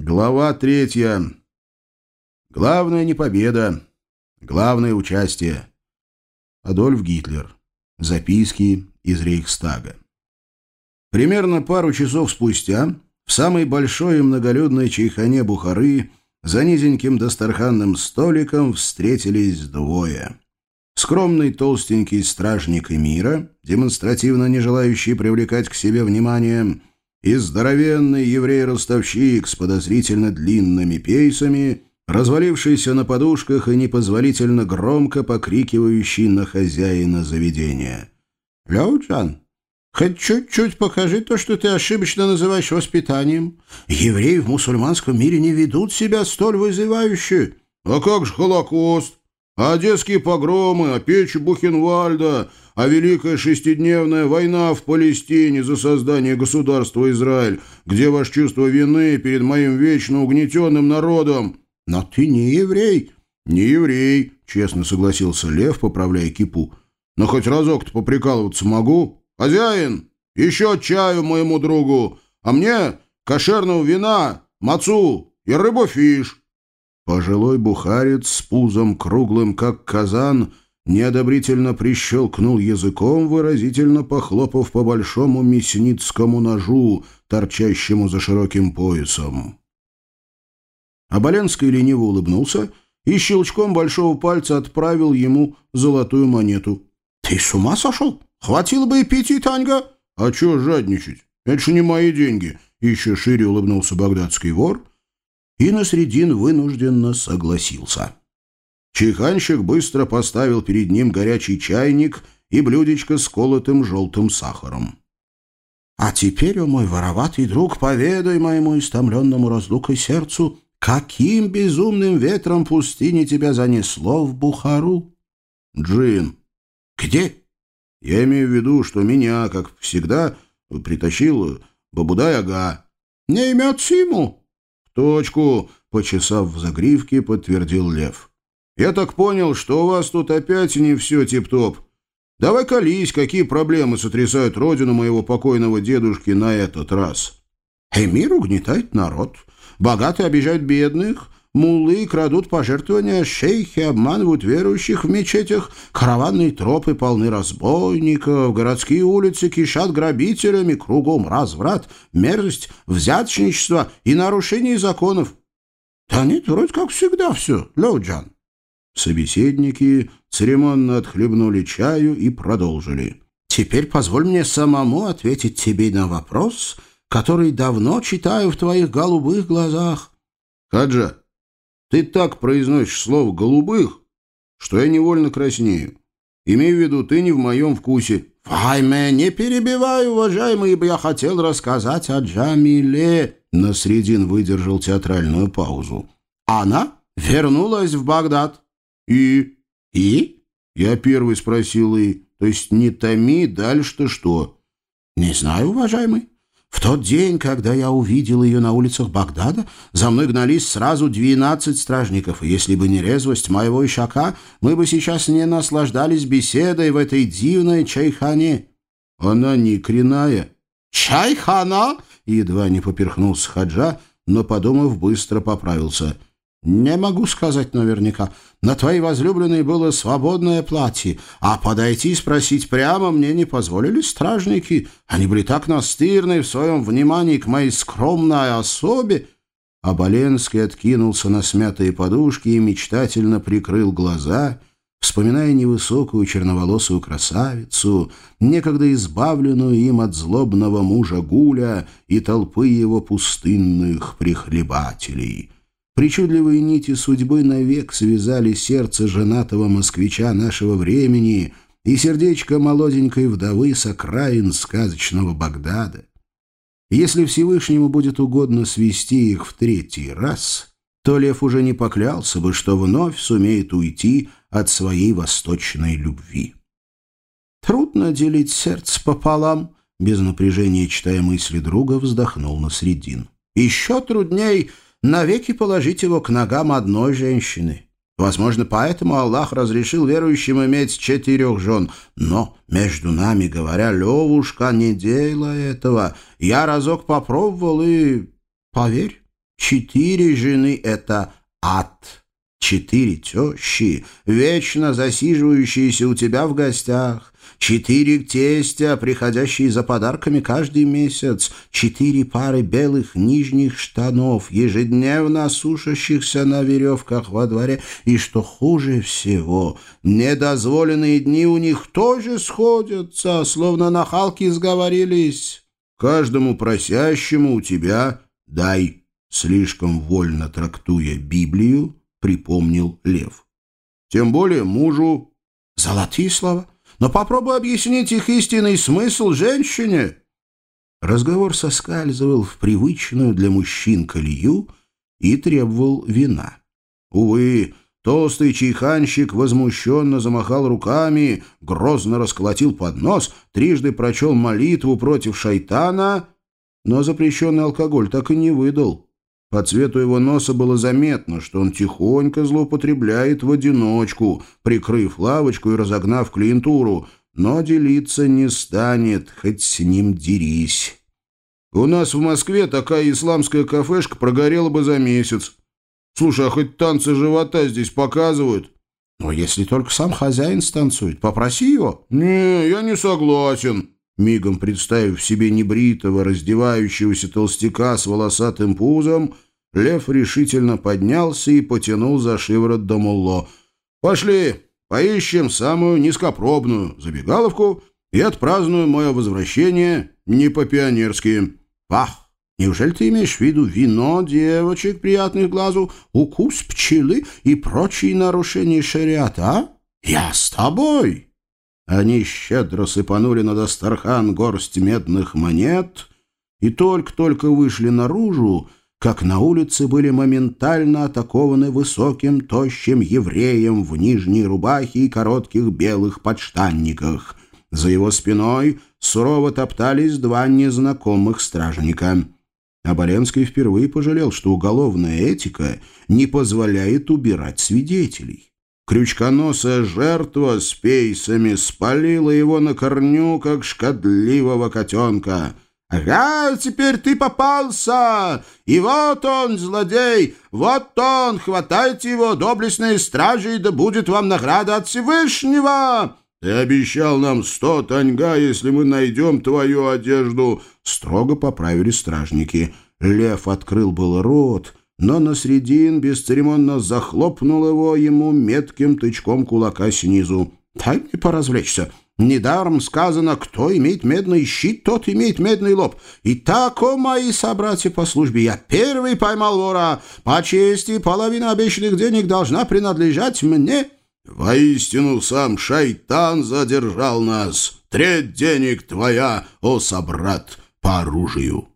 Глава третья. Главное не победа, главное участие. Адольф Гитлер. Записки из Рейхстага. Примерно пару часов спустя в самой большой и многолюдной чайхане Бухары за низеньким дастарханным столиком встретились двое. Скромный толстенький стражник Эмира, демонстративно не желающий привлекать к себе внимание, и здоровенный еврей-ростовщик с подозрительно длинными пейсами, развалившийся на подушках и непозволительно громко покрикивающий на хозяина заведения. «Ляуджан, хоть чуть-чуть покажи то, что ты ошибочно называешь воспитанием. Евреи в мусульманском мире не ведут себя столь вызывающе». «А как же Холокост? А одесские погромы, а печь Бухенвальда?» а Великая Шестидневная война в Палестине за создание государства Израиль, где ваше чувство вины перед моим вечно угнетенным народом. Но ты не еврей. Не еврей, честно согласился Лев, поправляя кипу. Но хоть разок-то поприкалываться могу. Хозяин, еще чаю моему другу, а мне кошерного вина, мацу и рыбофиш. Пожилой бухарец с пузом круглым, как казан, — неодобрительно прищелкнул языком, выразительно похлопав по большому мясницкому ножу, торчащему за широким поясом. Оболенский лениво улыбнулся и щелчком большого пальца отправил ему золотую монету. — Ты с ума сошел? Хватило бы и пяти, Таньга. — А чё жадничать? Это же не мои деньги. Еще шире улыбнулся багдадский вор, и Насредин вынужденно согласился. Чайханщик быстро поставил перед ним горячий чайник и блюдечко с колотым желтым сахаром. «А теперь, о мой вороватый друг, поведай моему истомленному разлукой сердцу, каким безумным ветром пустыни тебя занесло в Бухару?» «Джин». «Где?» «Я имею в виду, что меня, как всегда, притащил Бабудай-ага». «Не имется ему?» «В точку», — почесав в загривке, подтвердил Лев. Я так понял, что у вас тут опять не все тип-топ. Давай колись, какие проблемы сотрясают родину моего покойного дедушки на этот раз. Эмир угнетает народ. Богатые обижают бедных. Муллы крадут пожертвования, шейхи обманывают верующих в мечетях, караванные тропы полны разбойников, городские улицы кишат грабителями, кругом разврат, мерзость, взяточничество и нарушение законов. Да нет, вроде как всегда все, Лоуджан. Собеседники церемонно отхлебнули чаю и продолжили. «Теперь позволь мне самому ответить тебе на вопрос, который давно читаю в твоих голубых глазах». «Хаджа, ты так произносишь слово «голубых», что я невольно краснею. Имей в виду, ты не в моем вкусе». «Вайме, не перебивай, уважаемый, ибо я хотел рассказать о Джамиле». Насредин выдержал театральную паузу. «Она вернулась в Багдад». «И?» «И?» Я первый спросил «и». То есть не томи, дальше-то что? «Не знаю, уважаемый. В тот день, когда я увидел ее на улицах Багдада, за мной гнались сразу двенадцать стражников, и если бы не резвость моего ишака, мы бы сейчас не наслаждались беседой в этой дивной чайхане». «Она не креная». «Чайхана?» — едва не поперхнулся Хаджа, но, подумав, быстро поправился — «Не могу сказать наверняка. На твоей возлюбленной было свободное платье, а подойти и спросить прямо мне не позволили стражники. Они были так настырны в своем внимании к моей скромной особе». Оболенский откинулся на смятые подушки и мечтательно прикрыл глаза, вспоминая невысокую черноволосую красавицу, некогда избавленную им от злобного мужа Гуля и толпы его пустынных прихлебателей. Причудливые нити судьбы навек связали сердце женатого москвича нашего времени и сердечко молоденькой вдовы с окраин сказочного Багдада. Если Всевышнему будет угодно свести их в третий раз, то Лев уже не поклялся бы, что вновь сумеет уйти от своей восточной любви. Трудно делить сердце пополам, без напряжения читая мысли друга, вздохнул на средин. Еще трудней — навеки положить его к ногам одной женщины. Возможно, поэтому Аллах разрешил верующим иметь четырех жен. Но, между нами говоря, Левушка, не делай этого. Я разок попробовал и... Поверь, Четыре жены — это ад. Четыре тещи, вечно засиживающиеся у тебя в гостях. Четыре тестя, приходящие за подарками каждый месяц. Четыре пары белых нижних штанов, ежедневно сушащихся на веревках во дворе. И что хуже всего, недозволенные дни у них тоже сходятся, словно нахалки сговорились. Каждому просящему у тебя дай, слишком вольно трактуя Библию, припомнил Лев. Тем более мужу... Золотые слова. Но попробуй объяснить их истинный смысл женщине. Разговор соскальзывал в привычную для мужчин колею и требовал вина. Увы, толстый чайханщик возмущенно замахал руками, грозно расколотил поднос, трижды прочел молитву против шайтана, но запрещенный алкоголь так и не выдал. По цвету его носа было заметно, что он тихонько злоупотребляет в одиночку, прикрыв лавочку и разогнав клиентуру, но делиться не станет, хоть с ним дерись. У нас в Москве такая исламская кафешка прогорела бы за месяц. Слушай, а хоть танцы живота здесь показывают? Но если только сам хозяин станцует, попроси его. Не, я не согласен. Мигом представив себе небритого, раздевающегося толстяка с волосатым пузом, Лев решительно поднялся и потянул за шиворот до Мулло. «Пошли, поищем самую низкопробную забегаловку и отпразднуем мое возвращение не по-пионерски». «Ах, неужели ты имеешь в виду вино девочек приятных глазу, укус пчелы и прочие нарушения шариата, а? Я с тобой!» Они щедро сыпанули на Дастархан горсть медных монет и только-только вышли наружу, как на улице были моментально атакованы высоким, тощим евреем в нижней рубахе и коротких белых подштанниках. За его спиной сурово топтались два незнакомых стражника. Абаренский впервые пожалел, что уголовная этика не позволяет убирать свидетелей. Крючконосая жертва с пейсами спалила его на корню, как шкодливого котенка. «Ага, теперь ты попался! И вот он, злодей! Вот он! Хватайте его, доблестные стражи, да будет вам награда от Всевышнего!» «Ты обещал нам сто таньга, если мы найдем твою одежду!» Строго поправили стражники. Лев открыл был рот, но Насредин бесцеремонно захлопнул его ему метким тычком кулака снизу. «Дай мне поразвлечься. Недаром сказано, кто имеет медный щит, тот имеет медный лоб. И так, о мои собратья по службе, я первый поймал вора. По чести, половина обещанных денег должна принадлежать мне». «Воистину, сам шайтан задержал нас. Треть денег твоя, о собрат, по оружию».